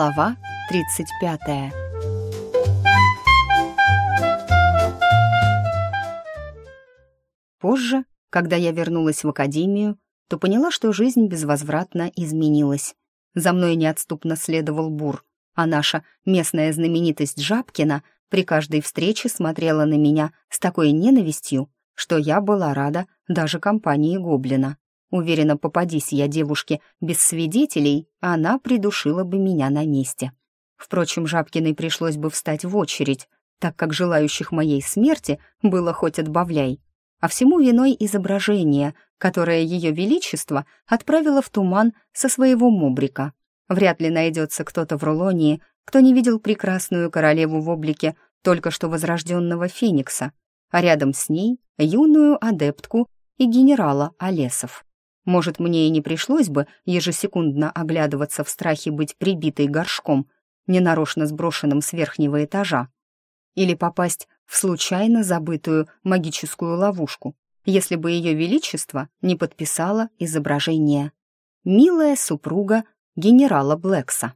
Глава 35 Позже, когда я вернулась в академию, то поняла, что жизнь безвозвратно изменилась. За мной неотступно следовал Бур, а наша местная знаменитость Жабкина при каждой встрече смотрела на меня с такой ненавистью, что я была рада даже компании Гоблина. Уверена, попадись я девушке без свидетелей, она придушила бы меня на месте. Впрочем, Жабкиной пришлось бы встать в очередь, так как желающих моей смерти было хоть отбавляй. А всему виной изображение, которое Ее Величество отправило в туман со своего мобрика. Вряд ли найдется кто-то в Рулонии, кто не видел прекрасную королеву в облике только что возрожденного Феникса, а рядом с ней юную адептку и генерала Олесов. Может, мне и не пришлось бы ежесекундно оглядываться в страхе быть прибитой горшком, ненарочно сброшенным с верхнего этажа, или попасть в случайно забытую магическую ловушку, если бы ее величество не подписало изображение. «Милая супруга генерала Блэкса».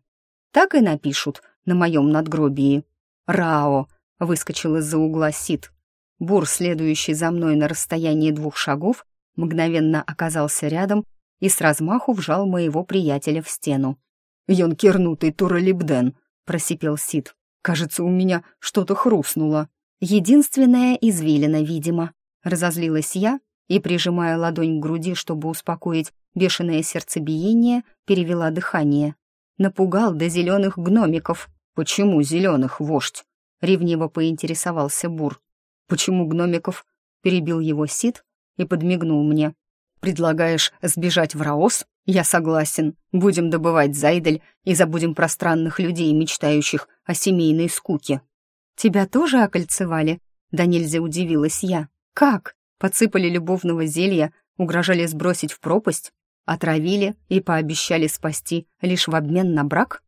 Так и напишут на моем надгробии. «Рао», — выскочил из-за угла Сид. Бур, следующий за мной на расстоянии двух шагов, мгновенно оказался рядом и с размаху вжал моего приятеля в стену. «Йонкернутый Туралибден», — просипел Сид. «Кажется, у меня что-то хрустнуло». «Единственная извилина, видимо», — разозлилась я и, прижимая ладонь к груди, чтобы успокоить бешеное сердцебиение, перевела дыхание. Напугал до зеленых гномиков. «Почему зеленых, вождь?» — ревниво поинтересовался Бур. «Почему гномиков?» — перебил его Сид и подмигнул мне. «Предлагаешь сбежать в Раос? Я согласен. Будем добывать Зайдель и забудем про странных людей, мечтающих о семейной скуке». «Тебя тоже окольцевали?» Да нельзя удивилась я. «Как? Подсыпали любовного зелья, угрожали сбросить в пропасть, отравили и пообещали спасти лишь в обмен на брак?»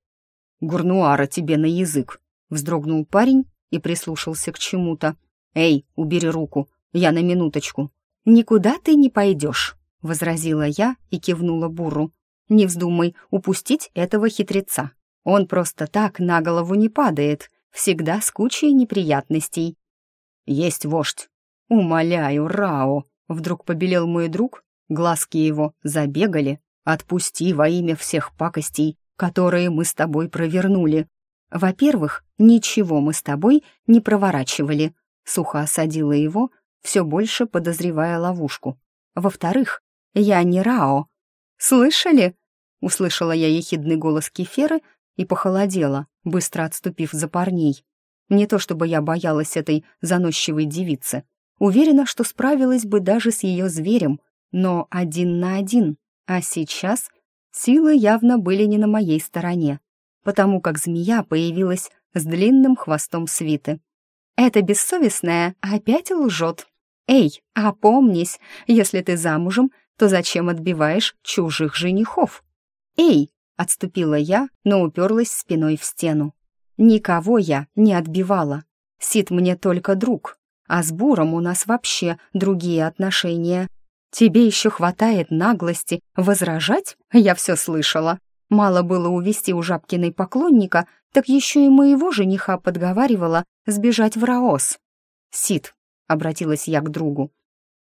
«Гурнуара тебе на язык!» Вздрогнул парень и прислушался к чему-то. «Эй, убери руку, я на минуточку». «Никуда ты не пойдешь», — возразила я и кивнула Буру. «Не вздумай упустить этого хитреца. Он просто так на голову не падает, всегда с кучей неприятностей». «Есть вождь». «Умоляю, Рао», — вдруг побелел мой друг, глазки его забегали. «Отпусти во имя всех пакостей, которые мы с тобой провернули». «Во-первых, ничего мы с тобой не проворачивали», — сухо осадила его, все больше подозревая ловушку. Во-вторых, я не Рао. «Слышали?» — услышала я ехидный голос Кеферы и похолодела, быстро отступив за парней. Не то чтобы я боялась этой заносчивой девицы. Уверена, что справилась бы даже с ее зверем, но один на один. А сейчас силы явно были не на моей стороне, потому как змея появилась с длинным хвостом свиты. «Эта бессовестная опять лжет», «Эй, опомнись, если ты замужем, то зачем отбиваешь чужих женихов?» «Эй!» — отступила я, но уперлась спиной в стену. «Никого я не отбивала. Сид мне только друг, а с Буром у нас вообще другие отношения. Тебе еще хватает наглости возражать? Я все слышала. Мало было увести у Жабкиной поклонника, так еще и моего жениха подговаривала сбежать в Раос. Сид, — обратилась я к другу.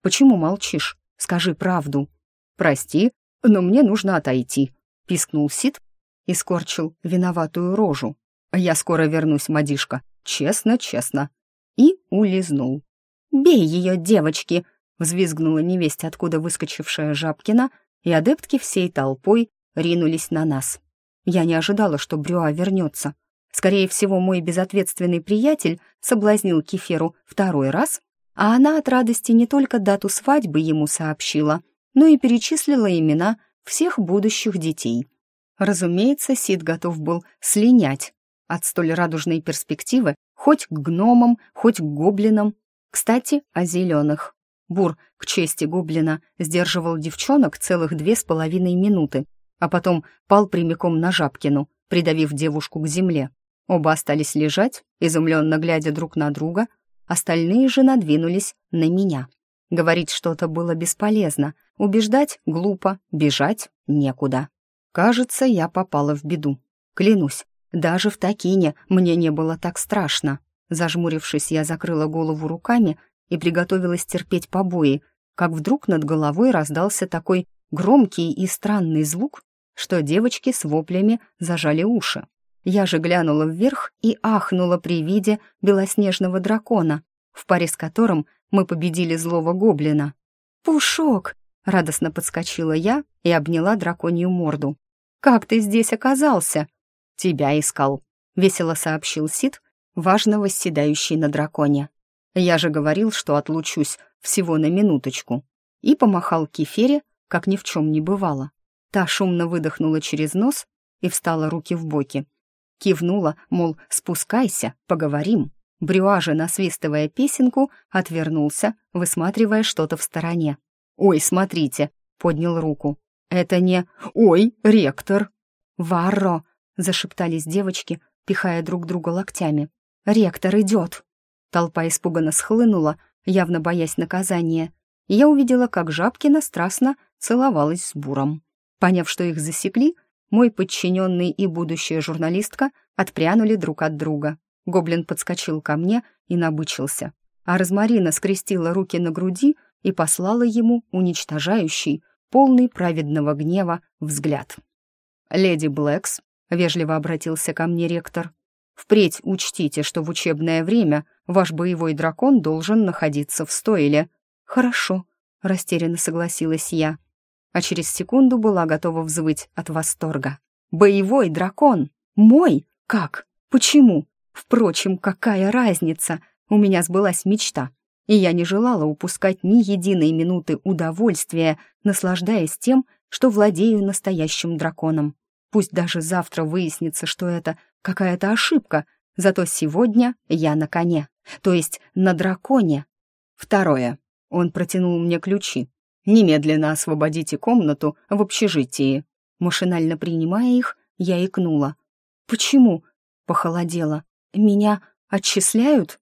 «Почему молчишь? Скажи правду». «Прости, но мне нужно отойти», — пискнул Сид и скорчил виноватую рожу. «Я скоро вернусь, мадишка. Честно, честно». И улизнул. «Бей ее, девочки!» — взвизгнула невесть, откуда выскочившая Жабкина, и адептки всей толпой ринулись на нас. Я не ожидала, что Брюа вернется. Скорее всего, мой безответственный приятель соблазнил Кеферу второй раз а она от радости не только дату свадьбы ему сообщила, но и перечислила имена всех будущих детей. Разумеется, Сид готов был слинять от столь радужной перспективы хоть к гномам, хоть к гоблинам. Кстати, о зеленых. Бур, к чести гоблина, сдерживал девчонок целых две с половиной минуты, а потом пал прямиком на Жабкину, придавив девушку к земле. Оба остались лежать, изумленно глядя друг на друга, Остальные же надвинулись на меня. Говорить что-то было бесполезно, убеждать глупо, бежать некуда. Кажется, я попала в беду. Клянусь, Даже в Такине мне не было так страшно. Зажмурившись, я закрыла голову руками и приготовилась терпеть побои, как вдруг над головой раздался такой громкий и странный звук, что девочки с воплями зажали уши. Я же глянула вверх и ахнула при виде белоснежного дракона, в паре с которым мы победили злого гоблина. «Пушок!» — радостно подскочила я и обняла драконью морду. «Как ты здесь оказался?» «Тебя искал», — весело сообщил Сид, важно восседающий на драконе. «Я же говорил, что отлучусь всего на минуточку». И помахал Кефере, как ни в чем не бывало. Та шумно выдохнула через нос и встала руки в боки. Кивнула, мол, спускайся, поговорим. Брюа же, насвистывая песенку, отвернулся, высматривая что-то в стороне. «Ой, смотрите!» — поднял руку. «Это не... Ой, ректор!» «Варро!» — зашептались девочки, пихая друг друга локтями. «Ректор идет!» Толпа испуганно схлынула, явно боясь наказания. Я увидела, как Жабкина страстно целовалась с Буром. Поняв, что их засекли, мой подчиненный и будущая журналистка отпрянули друг от друга. Гоблин подскочил ко мне и набычился, а Розмарина скрестила руки на груди и послала ему уничтожающий, полный праведного гнева, взгляд. «Леди Блэкс», — вежливо обратился ко мне ректор, «впредь учтите, что в учебное время ваш боевой дракон должен находиться в стойле». «Хорошо», — растерянно согласилась я а через секунду была готова взвыть от восторга. «Боевой дракон! Мой? Как? Почему? Впрочем, какая разница? У меня сбылась мечта, и я не желала упускать ни единой минуты удовольствия, наслаждаясь тем, что владею настоящим драконом. Пусть даже завтра выяснится, что это какая-то ошибка, зато сегодня я на коне, то есть на драконе. Второе. Он протянул мне ключи, Немедленно освободите комнату в общежитии». Машинально принимая их, я икнула. «Почему?» — похолодела. «Меня отчисляют?»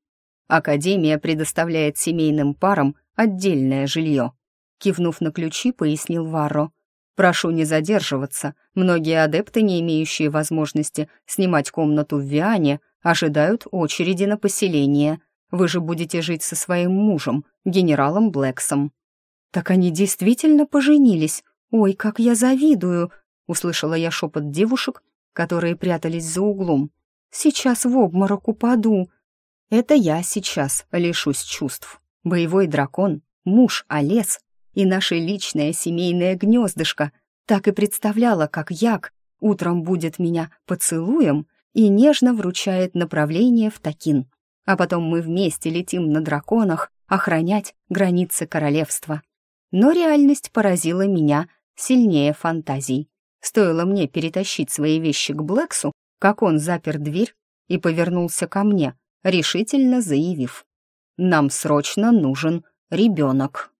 «Академия предоставляет семейным парам отдельное жилье», — кивнув на ключи, пояснил Варро. «Прошу не задерживаться. Многие адепты, не имеющие возможности снимать комнату в Виане, ожидают очереди на поселение. Вы же будете жить со своим мужем, генералом Блэксом». «Так они действительно поженились? Ой, как я завидую!» — услышала я шепот девушек, которые прятались за углом. «Сейчас в обморок упаду!» «Это я сейчас лишусь чувств. Боевой дракон, муж Олес и наше личное семейное гнездышко так и представляла, как Як утром будет меня поцелуем и нежно вручает направление в Такин. А потом мы вместе летим на драконах охранять границы королевства. Но реальность поразила меня сильнее фантазий. Стоило мне перетащить свои вещи к Блэксу, как он запер дверь и повернулся ко мне, решительно заявив. «Нам срочно нужен ребенок».